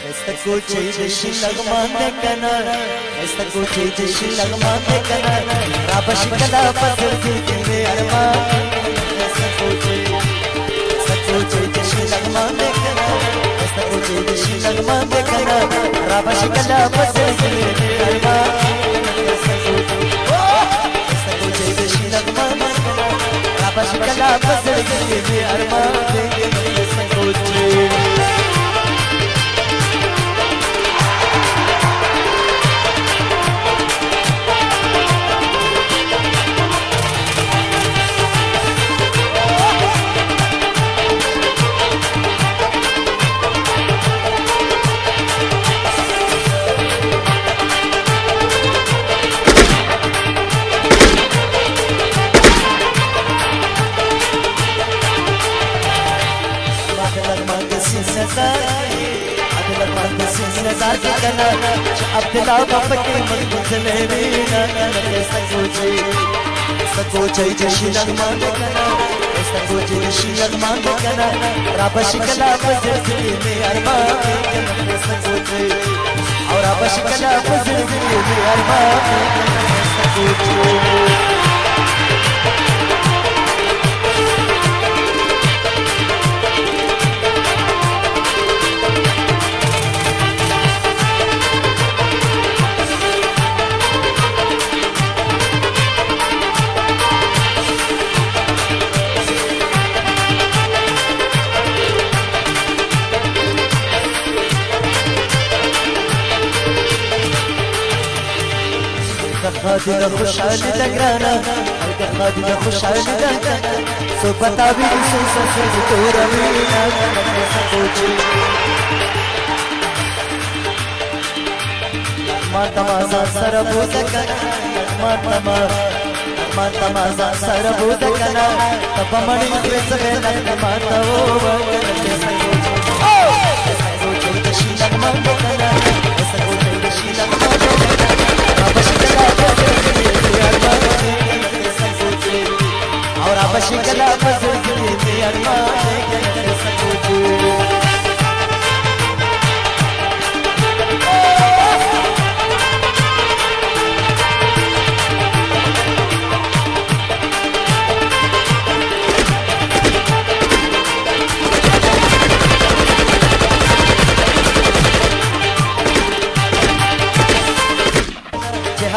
kushe shillag mande kana esta kushe shillag mande kana rabash kala pasal dikre arma esta kushe esta kushe shillag mande kana esta kushe shillag mande kana rabash kala pasal dikre arma esta kushe shillag mande kana rabash kala pasal dikre नजार के कना अब अब्दुल्ला बाप के मन कुछ ले भी ना सको सकोचे सकोचे छै जशी के कना सकोचे छै जशी के कना राबश कला बजरी में अरबा के सको सकोचे और राबश कला बजरी में अरबा के सको सकोचे خدیجه خوشحالی ده گرانا حلقه خدیجه خوشحالی ده سو پتاوی سو سو سو تورا مینا پوچی ما تمازا سر بوزکا ما تمازا ما تمازا سر بوزکا تپمڑی کس میں نکماتا ہو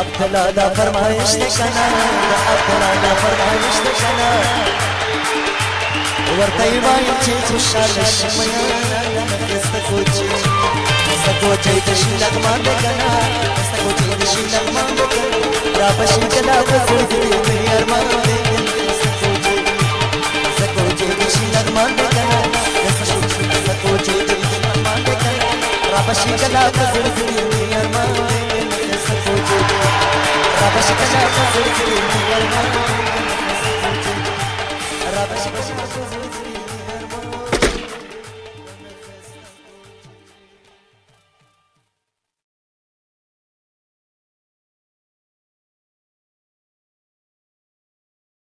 عبدالله دا فرمایش ده کنه دا عبدالله دا فرمایش ده کنه ورته وایم چې خوشاله شمه استکوچي استکوچي د شینډک مان ده کنه استکوچي د شینډک مان ده کنه را پښین کلا په زړه کې دې ارمان ده استکوچي د شینډک مان ده کنه استکوچي د شینډک مان ده کنه را پښین کلا په زړه کې Rabashikasha,